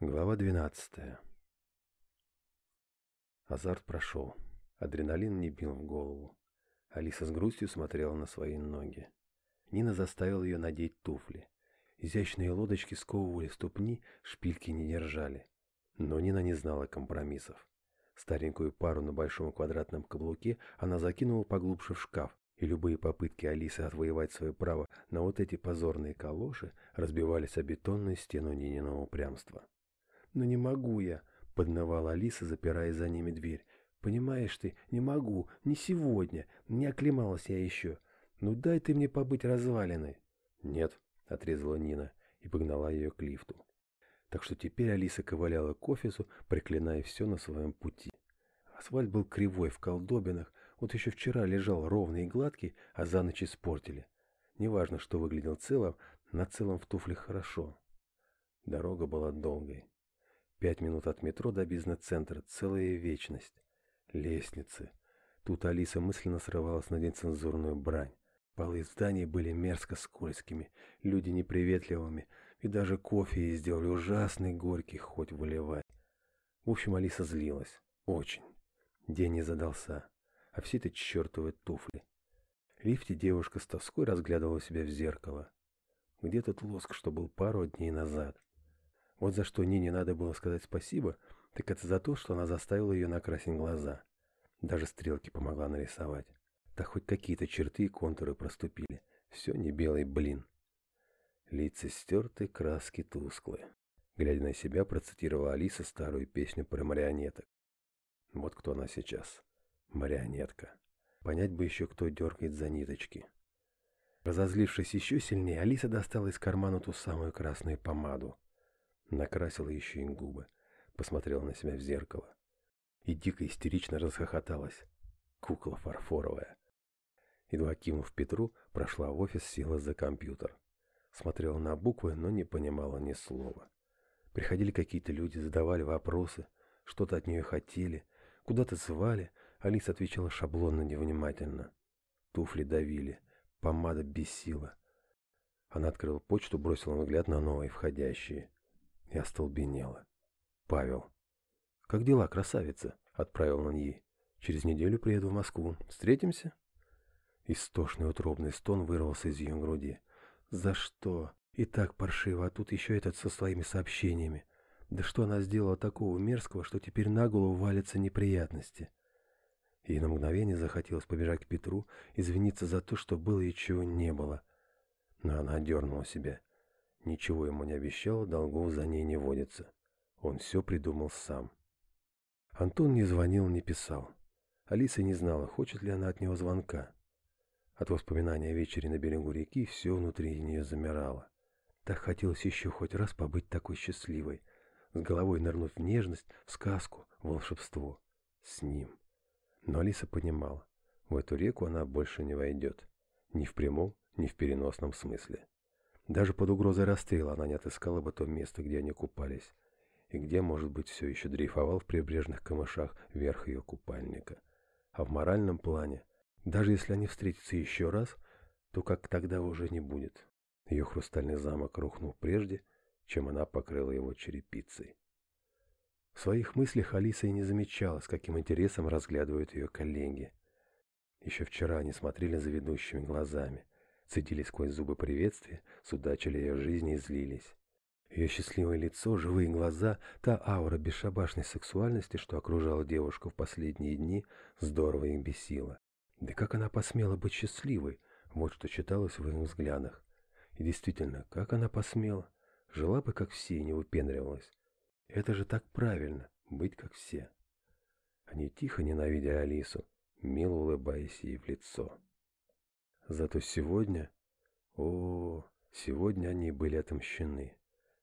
Глава 12. Азарт прошел. Адреналин не бил в голову. Алиса с грустью смотрела на свои ноги. Нина заставила ее надеть туфли. Изящные лодочки сковывали ступни, шпильки не держали. Но Нина не знала компромиссов. Старенькую пару на большом квадратном каблуке она закинула поглубже в шкаф, и любые попытки Алисы отвоевать свое право на вот эти позорные калоши разбивались о бетонную стену Нининого упрямства но не могу я», — подновала Алиса, запирая за ними дверь. «Понимаешь ты, не могу, не сегодня, не оклемалась я еще. Ну дай ты мне побыть развалиной». «Нет», — отрезала Нина и погнала ее к лифту. Так что теперь Алиса ковыляла к офису, проклиная все на своем пути. Асфальт был кривой, в колдобинах, вот еще вчера лежал ровный и гладкий, а за ночь испортили. Неважно, что выглядел целым, на целом в туфлях хорошо. Дорога была долгой. Пять минут от метро до бизнес-центра, целая вечность. Лестницы. Тут Алиса мысленно срывалась на нецензурную брань. Полы зданий были мерзко скользкими, люди неприветливыми, и даже кофе ей сделали ужасный горький, хоть выливай. В общем, Алиса злилась. Очень. День не задался. А все это чертовы туфли. В лифте девушка с тоской разглядывала себя в зеркало. Где тот лоск, что был пару дней назад? Вот за что Нине надо было сказать спасибо, так это за то, что она заставила ее накрасить глаза. Даже стрелки помогла нарисовать. Да хоть какие-то черты и контуры проступили. Все не белый блин. Лица стерты, краски тусклые. Глядя на себя, процитировала Алиса старую песню про марионеток. Вот кто она сейчас. Марионетка. Понять бы еще, кто дергает за ниточки. Разозлившись еще сильнее, Алиса достала из кармана ту самую красную помаду. Накрасила еще им губы, посмотрела на себя в зеркало. И дико истерично разхохоталась. Кукла фарфоровая. Едва кинув Петру, прошла в офис, села за компьютер. Смотрела на буквы, но не понимала ни слова. Приходили какие-то люди, задавали вопросы, что-то от нее хотели, куда-то звали. Алиса отвечала шаблонно, невнимательно. Туфли давили, помада бесила. Она открыла почту, бросила взгляд на новые входящие. Я столбенела. Павел. «Как дела, красавица?» — отправил он ей. «Через неделю приеду в Москву. Встретимся?» Истошный утробный стон вырвался из ее груди. «За что? И так паршиво, а тут еще этот со своими сообщениями. Да что она сделала такого мерзкого, что теперь на голову валятся неприятности?» Ей на мгновение захотелось побежать к Петру, извиниться за то, что было и чего не было. Но она дернула себя. Ничего ему не обещал, долгов за ней не водится. Он все придумал сам. Антон не звонил, не писал. Алиса не знала, хочет ли она от него звонка. От воспоминания о вечере на берегу реки все внутри нее замирало. Так хотелось еще хоть раз побыть такой счастливой, с головой нырнуть в нежность, в сказку, в волшебство. С ним. Но Алиса понимала, в эту реку она больше не войдет. Ни в прямом, ни в переносном смысле. Даже под угрозой расстрела она не отыскала бы то место, где они купались, и где, может быть, все еще дрейфовал в прибрежных камышах верх ее купальника. А в моральном плане, даже если они встретятся еще раз, то как тогда уже не будет. Ее хрустальный замок рухнул прежде, чем она покрыла его черепицей. В своих мыслях Алиса и не замечала, с каким интересом разглядывают ее коллеги. Еще вчера они смотрели за ведущими глазами – цедили сквозь зубы приветствия, судачили ее жизни и злились. Ее счастливое лицо, живые глаза, та аура бесшабашной сексуальности, что окружала девушку в последние дни, здорово им бесила. Да как она посмела быть счастливой? Вот что читалось в их взглядах. И действительно, как она посмела? Жила бы как все и не выпендривалась. Это же так правильно, быть как все. Они тихо ненавидя Алису, мило улыбаясь ей в лицо. Зато сегодня... О, сегодня они были отомщены.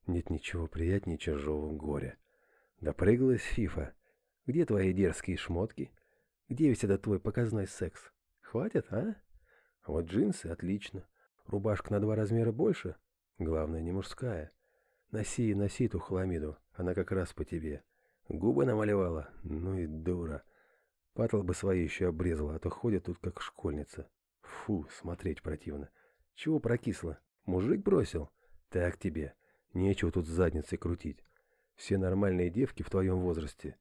Нет ничего приятнее чужого горя. Допрыгалась Фифа. Где твои дерзкие шмотки? Где весь этот твой показной секс? Хватит, а? Вот джинсы, отлично. Рубашка на два размера больше. Главное, не мужская. Носи, носи ту хламиду. Она как раз по тебе. Губы намалевала. Ну и дура. Патл бы свои еще обрезала, а то ходит тут как школьница. Фу, смотреть противно. Чего прокисло? Мужик бросил? Так тебе. Нечего тут с задницей крутить. Все нормальные девки в твоем возрасте.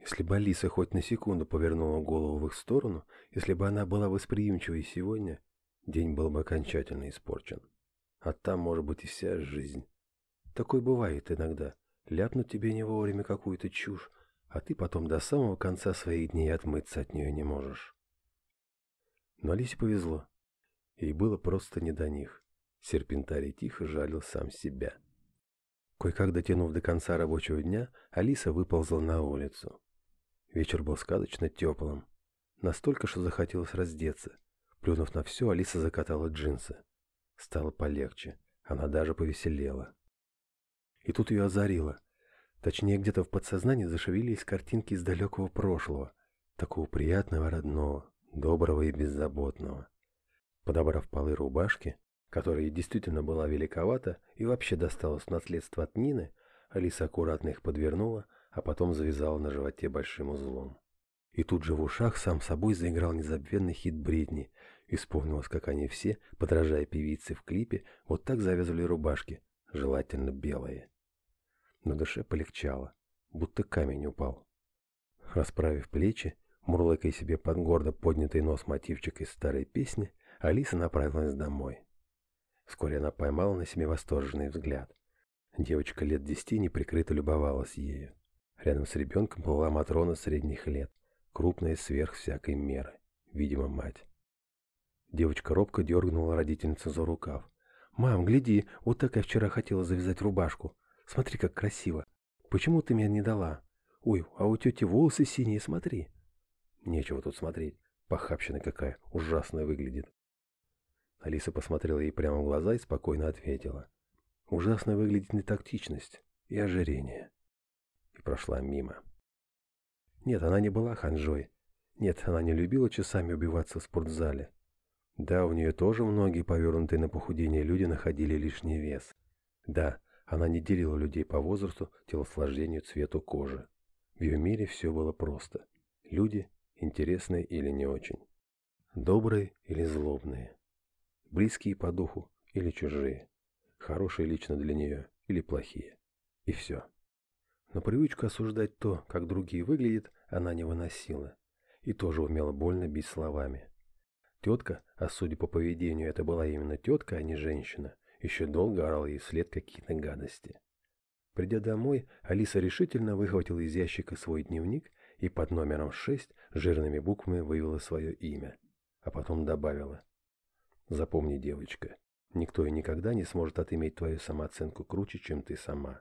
Если бы Алиса хоть на секунду повернула голову в их сторону, если бы она была восприимчивой сегодня, день был бы окончательно испорчен. А там, может быть, и вся жизнь. Такое бывает иногда. Ляпнут тебе не вовремя какую-то чушь, а ты потом до самого конца своих дней отмыться от нее не можешь. Но Алисе повезло. Ей было просто не до них. Серпентарий тихо жалил сам себя. Кое-как дотянув до конца рабочего дня, Алиса выползла на улицу. Вечер был сказочно теплым. Настолько, что захотелось раздеться. Плюнув на все, Алиса закатала джинсы. Стало полегче. Она даже повеселела. И тут ее озарило. Точнее, где-то в подсознании зашевелились картинки из далекого прошлого. Такого приятного, родного доброго и беззаботного. Подобрав полы рубашки, которая действительно была великовата и вообще досталась в наследство от Нины, Алиса аккуратно их подвернула, а потом завязала на животе большим узлом. И тут же в ушах сам собой заиграл незабвенный хит Бритни. Исполнилось, как они все, подражая певице в клипе, вот так завязывали рубашки, желательно белые. На душе полегчало, будто камень упал. Расправив плечи, Мурла себе под гордо поднятый нос мотивчик из старой песни, Алиса направилась домой. Вскоре она поймала на себе восторженный взгляд. Девочка лет десяти неприкрыто любовалась ею. Рядом с ребенком была Матрона средних лет, крупная сверх всякой меры, видимо, мать. Девочка робко дергнула родительницу за рукав. «Мам, гляди, вот так я вчера хотела завязать рубашку. Смотри, как красиво. Почему ты мне не дала? Ой, а у тети волосы синие, смотри». Нечего тут смотреть. Похабщина какая, ужасно выглядит. Алиса посмотрела ей прямо в глаза и спокойно ответила. Ужасно выглядит нетактичность и ожирение. И прошла мимо. Нет, она не была ханжой. Нет, она не любила часами убиваться в спортзале. Да, у нее тоже многие повернутые на похудение люди находили лишний вес. Да, она не делила людей по возрасту, телосложению, цвету кожи. В ее мире все было просто. Люди интересные или не очень, добрые или злобные, близкие по духу или чужие, хорошие лично для нее или плохие. И все. Но привычку осуждать то, как другие выглядят, она не выносила. И тоже умела больно бить словами. Тетка, а судя по поведению, это была именно тетка, а не женщина, еще долго орала ей вслед какие-то гадости. Придя домой, Алиса решительно выхватила из ящика свой дневник и под номером 6 жирными буквами вывела свое имя, а потом добавила. «Запомни, девочка, никто и никогда не сможет отыметь твою самооценку круче, чем ты сама.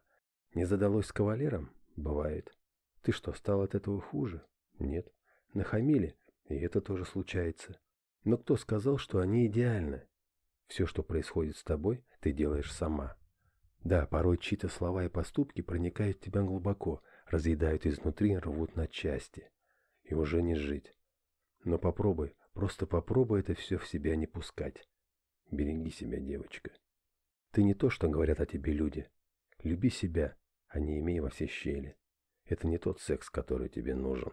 Не задалось с кавалером? Бывает. Ты что, стал от этого хуже? Нет. Нахамили, и это тоже случается. Но кто сказал, что они идеальны? Все, что происходит с тобой, ты делаешь сама». Да, порой чьи-то слова и поступки проникают в тебя глубоко – разъедают изнутри, рвут на части. И уже не жить. Но попробуй, просто попробуй это все в себя не пускать. Береги себя, девочка. Ты не то, что говорят о тебе люди. Люби себя, а не имей во все щели. Это не тот секс, который тебе нужен.